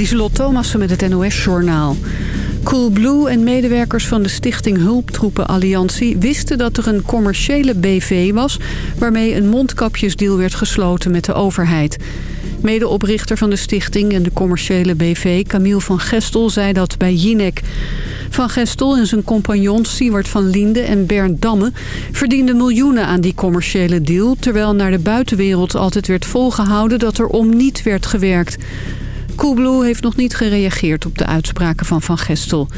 Lieselot Thomassen met het NOS-journaal. Coolblue en medewerkers van de stichting Hulptroepen Alliantie... wisten dat er een commerciële BV was... waarmee een mondkapjesdeal werd gesloten met de overheid. Medeoprichter van de stichting en de commerciële BV, Camille van Gestel, zei dat bij Jinek. Van Gestel en zijn compagnons Siewert van Linde en Bernd Damme... verdienden miljoenen aan die commerciële deal... terwijl naar de buitenwereld altijd werd volgehouden dat er om niet werd gewerkt... Coolblue heeft nog niet gereageerd op de uitspraken van Van Gestel.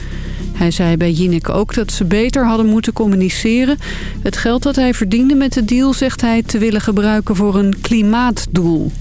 Hij zei bij Jinek ook dat ze beter hadden moeten communiceren. Het geld dat hij verdiende met de deal zegt hij te willen gebruiken voor een klimaatdoel.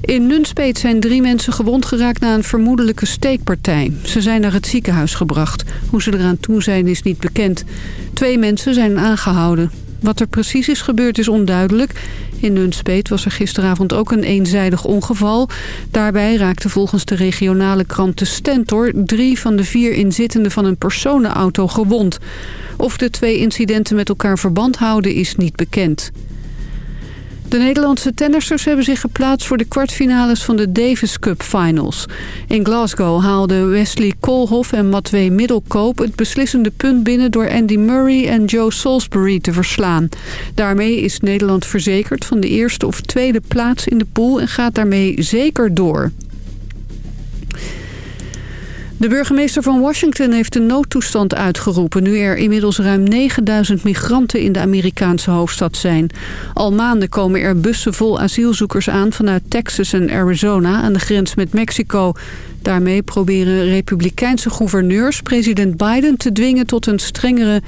In Nunspeet zijn drie mensen gewond geraakt na een vermoedelijke steekpartij. Ze zijn naar het ziekenhuis gebracht. Hoe ze eraan toe zijn is niet bekend. Twee mensen zijn aangehouden. Wat er precies is gebeurd is onduidelijk. In Nunspeet was er gisteravond ook een eenzijdig ongeval. Daarbij raakten volgens de regionale krant De Stentor... drie van de vier inzittenden van een personenauto gewond. Of de twee incidenten met elkaar verband houden is niet bekend. De Nederlandse tennissers hebben zich geplaatst voor de kwartfinales van de Davis Cup Finals. In Glasgow haalden Wesley Koolhof en Matwee Middelkoop het beslissende punt binnen door Andy Murray en Joe Salisbury te verslaan. Daarmee is Nederland verzekerd van de eerste of tweede plaats in de pool en gaat daarmee zeker door. De burgemeester van Washington heeft een noodtoestand uitgeroepen... nu er inmiddels ruim 9000 migranten in de Amerikaanse hoofdstad zijn. Al maanden komen er bussen vol asielzoekers aan vanuit Texas en Arizona... aan de grens met Mexico. Daarmee proberen republikeinse gouverneurs president Biden te dwingen... tot een, strengere,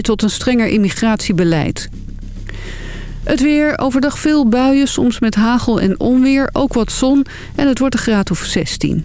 tot een strenger immigratiebeleid. Het weer, overdag veel buien, soms met hagel en onweer, ook wat zon... en het wordt een graad of 16.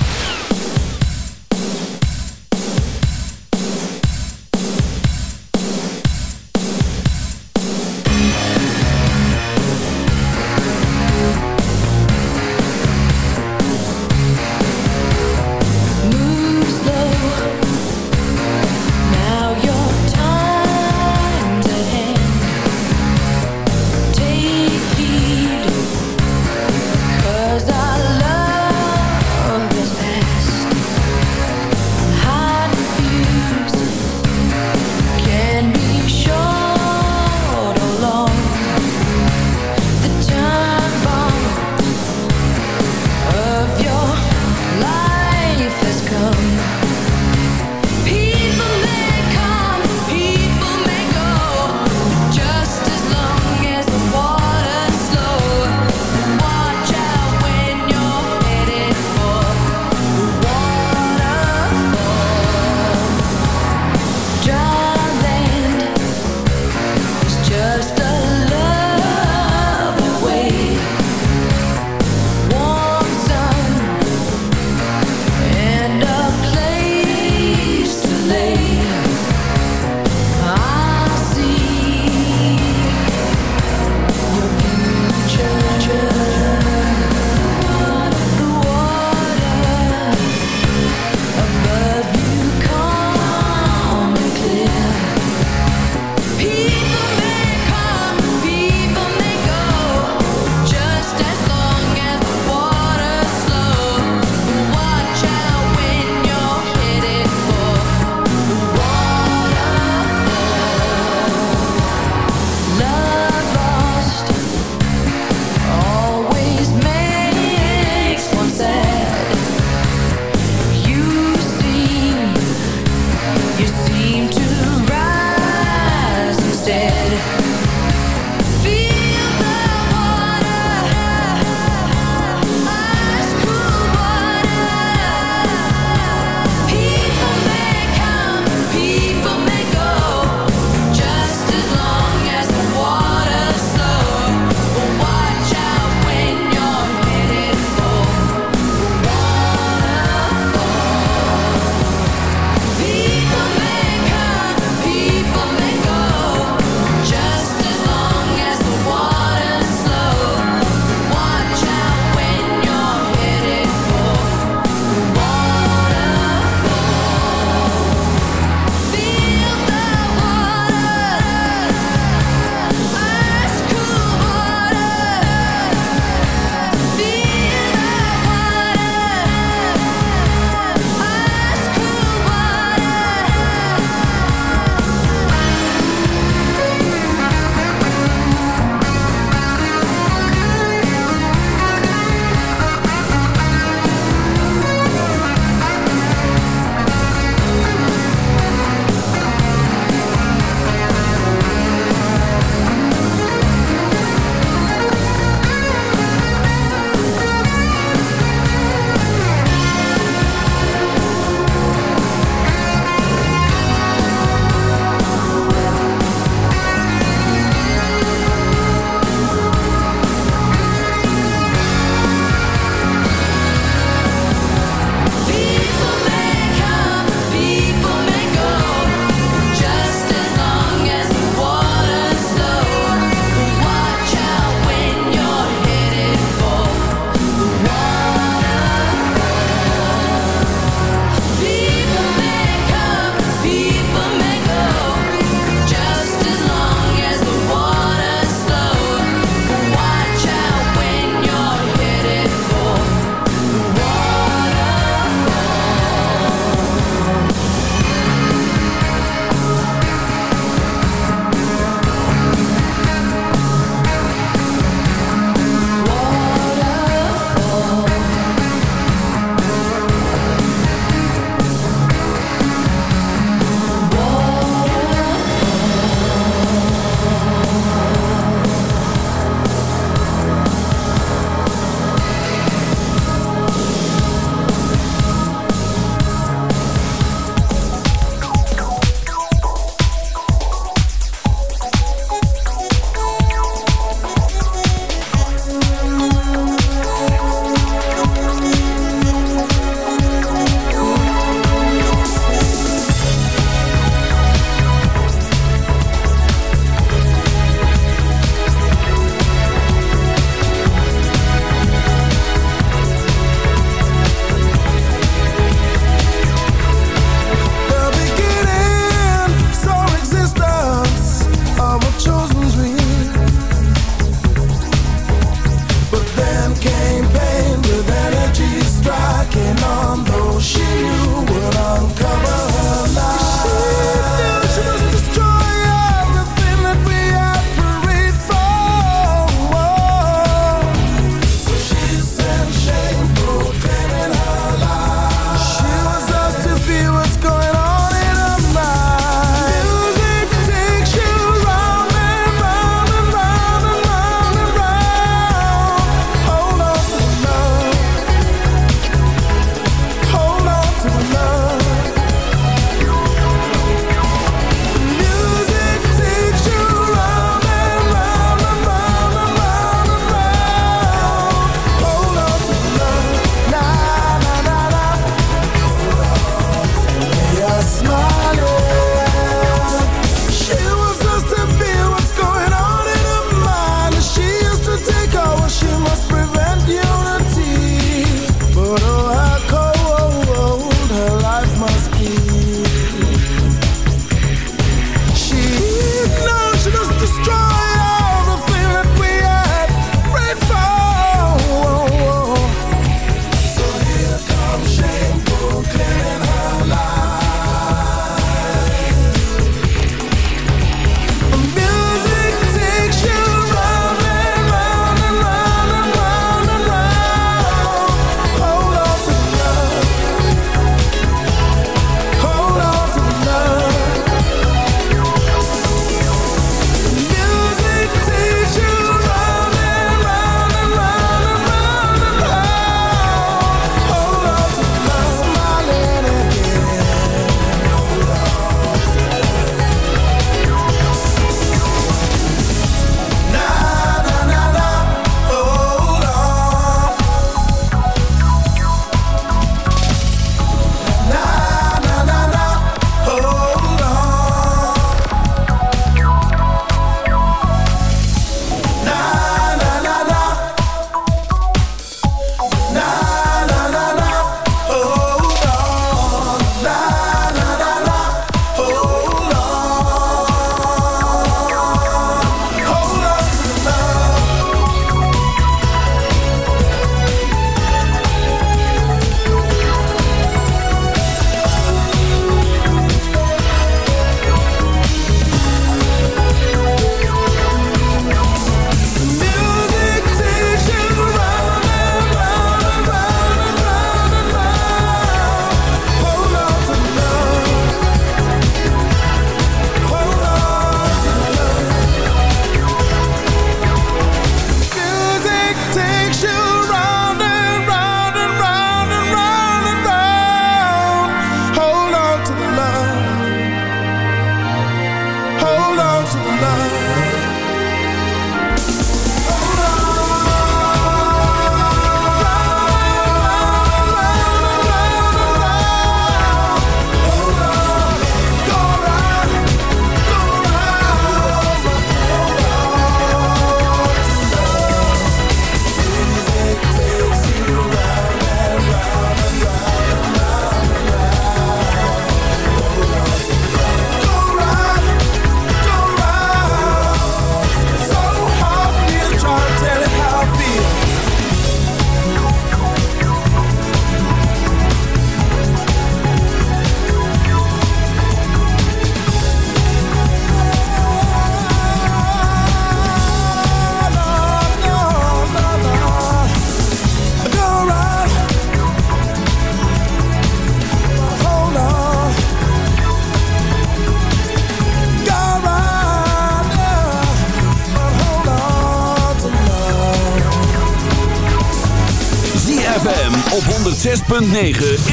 106.9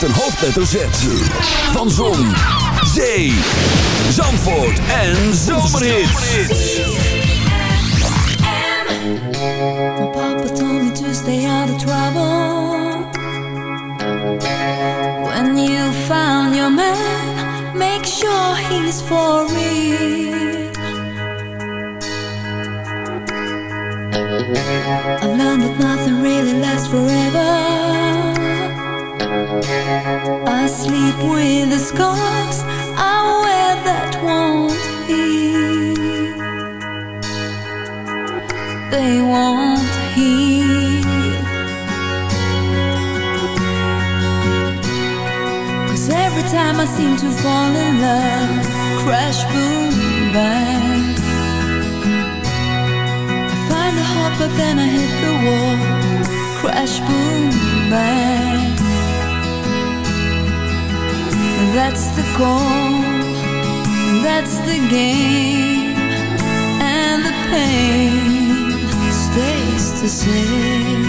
met een hoofdletter Z. Van Zon, Zee, Zandvoort en Zomerhits. My papa told me to stay out of trouble. When you found your man, make sure he's for real. I've learned that nothing really lasts forever. I sleep with the scars I wear that won't heal. They won't heal. Cause every time I seem to fall in love, crash, boom, bang. I find a heart, but then I hit the wall, crash, boom, bang. That's the goal, that's the game, and the pain stays the same.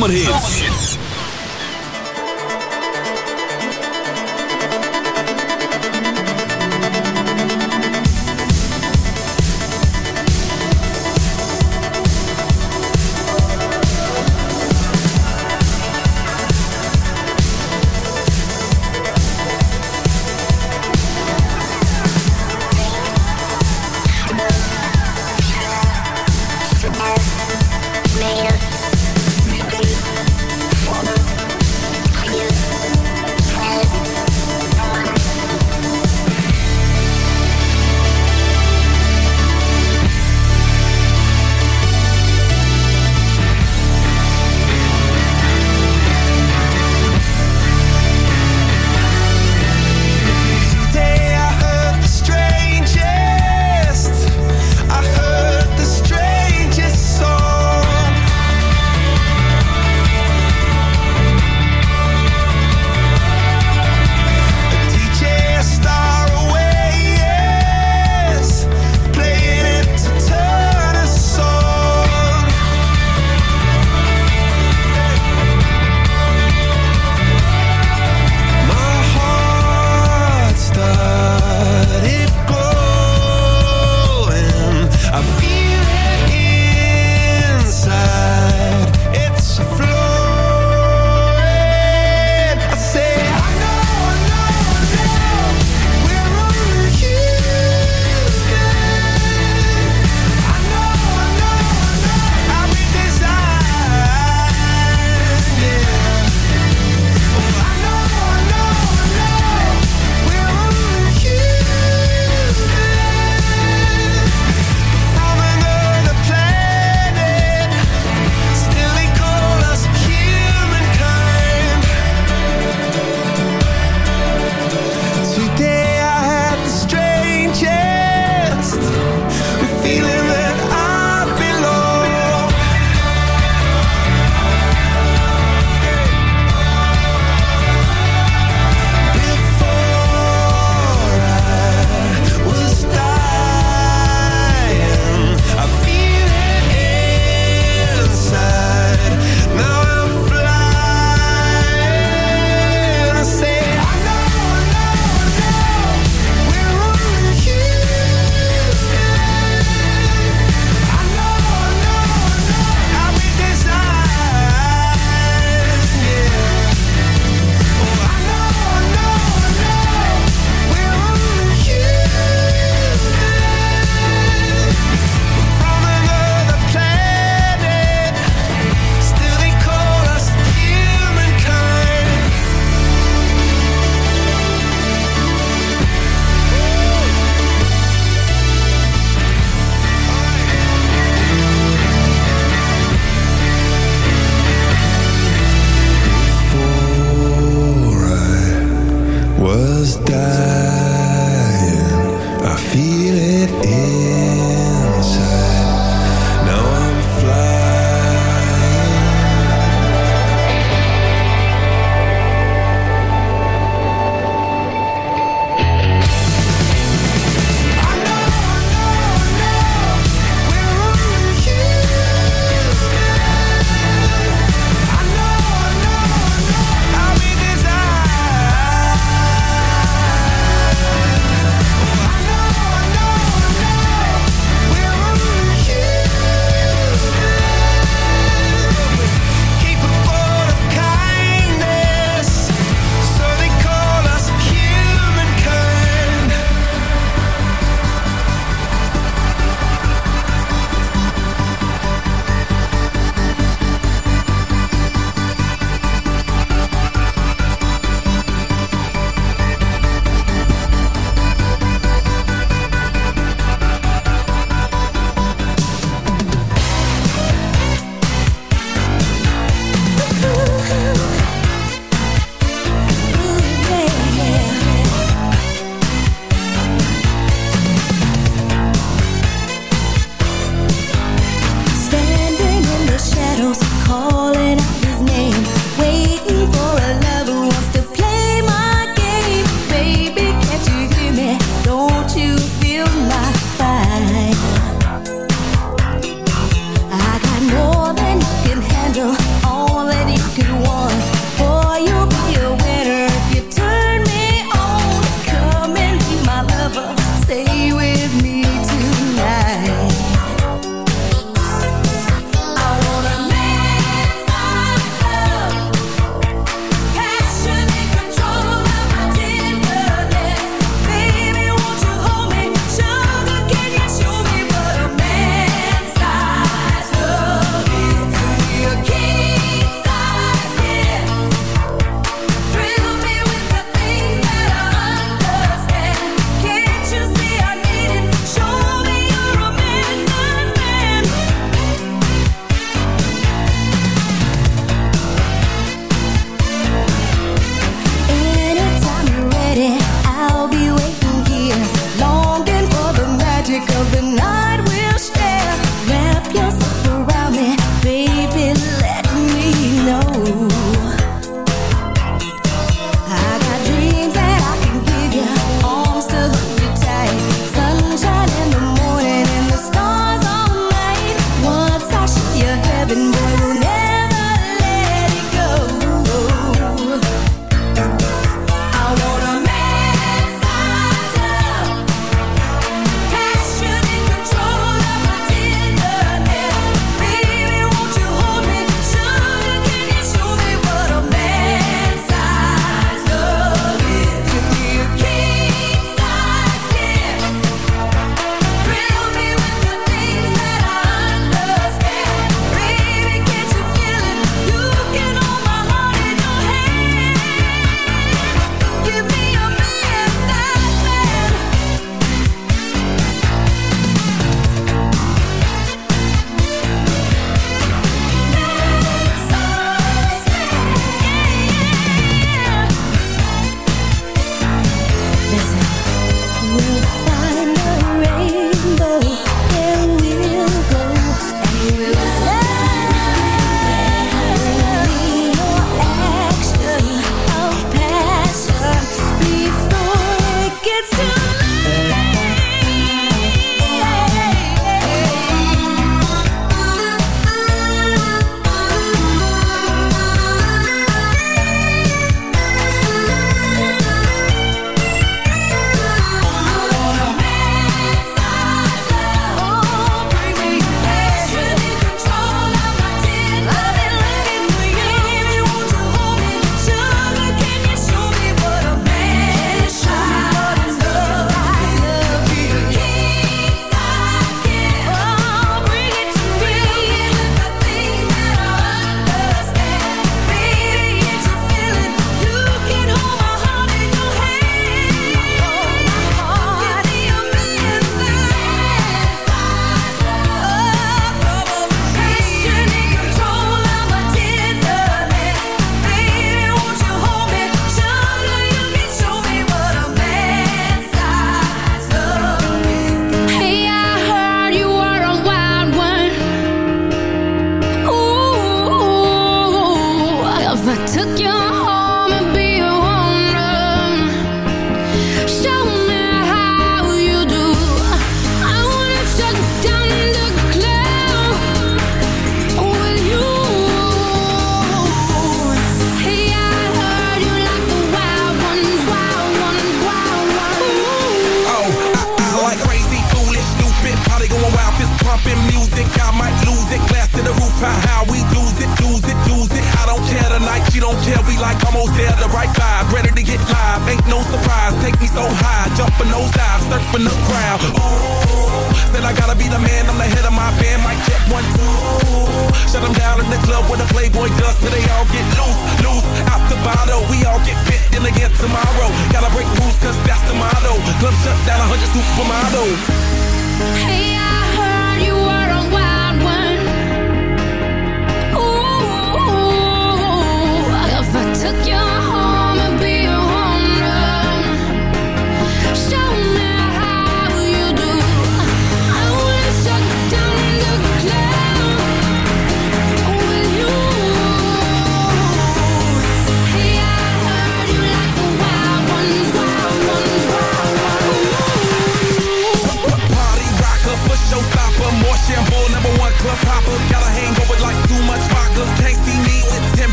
zomerhit.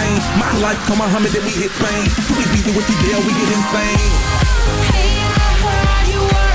Hussein. My life, come Muhammad, then we hit fame. Too easy with the deal, we get insane. Hey, I heard you were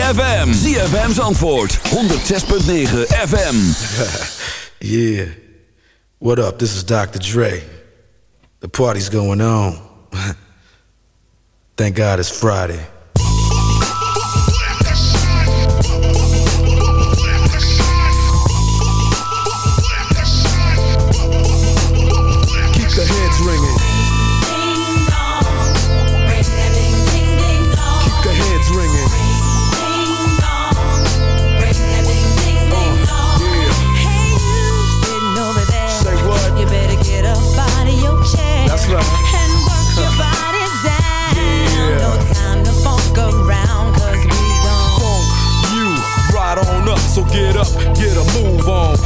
ZFM. ZFM's antwoord, 106.9 FM. Yeah. What up? This is Dr. Dre. The party's going on. Thank God it's Friday.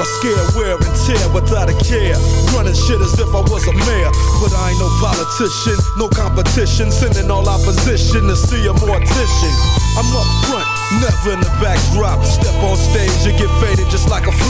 I scare, wear and tear without a care. Running shit as if I was a mayor. But I ain't no politician, no competition. Sending all opposition to see a mortician. I'm up front, never in the backdrop. Step on stage, you get faded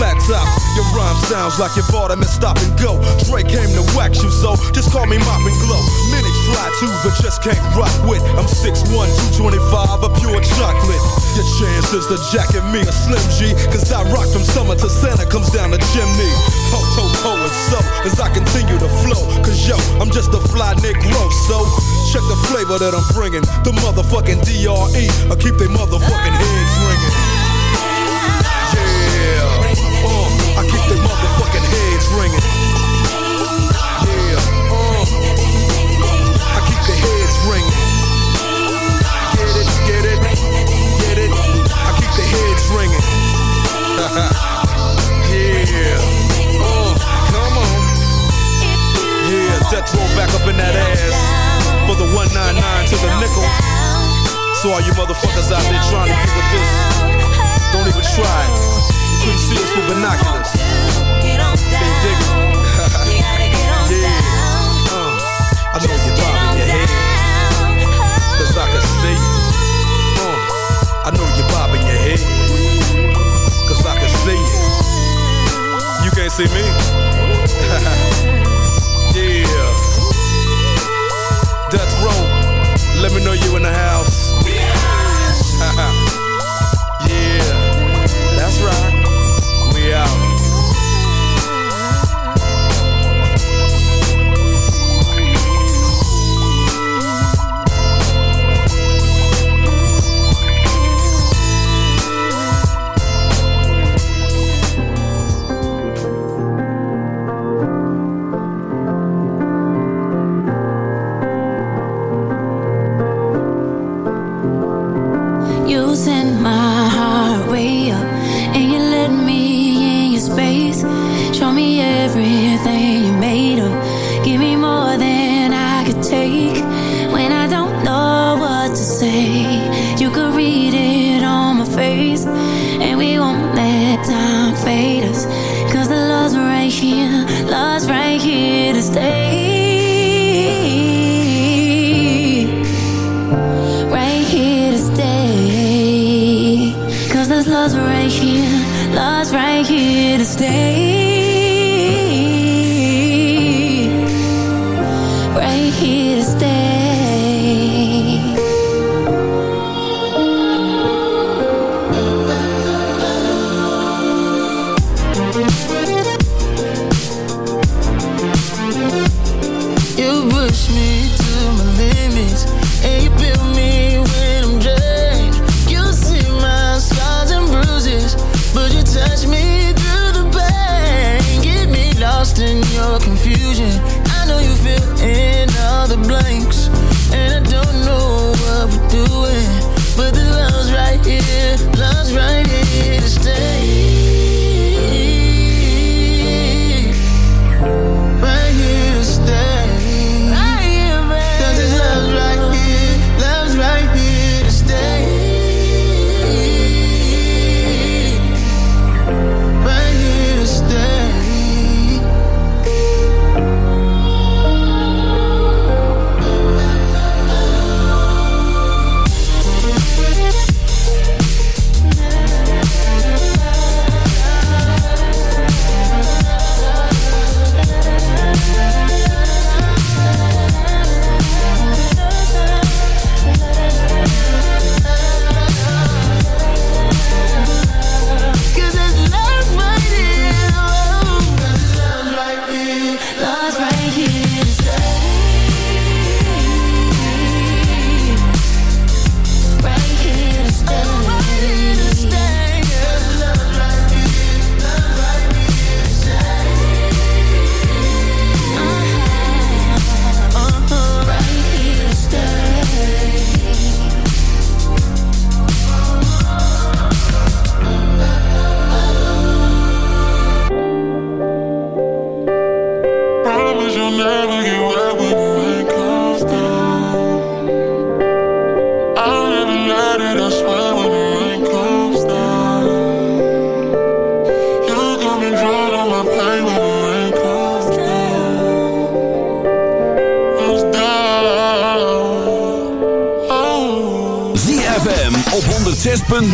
flat top. Your rhyme sounds like you bought them and stop and go. Drake came to wax you, so just call me Mop and Glo. Many try to, but just can't rock with. I'm 6'1, 225, a pure chocolate. Your chances to jacket me a Slim G, cause I rock from summer to Santa comes down the chimney. Ho, ho, ho, and so, as I continue to flow, cause yo, I'm just a fly Negro, so check the flavor that I'm bringing. The motherfucking DRE, I keep they motherfucking heads ringing. Ringing. Yeah, uh, I keep the heads ringing. Get it, get it, get it. I keep the heads ringing. yeah, uh, come on. Yeah, back up in that ass for the 199 to the nickel. So all you motherfuckers out there trying to get with this, don't even try it. Couldn't see us with binoculars. see. Uh, I know you're bobbing your head. Cause I can see it. You can't see me? yeah. Death row. Let me know you in the house.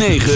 9.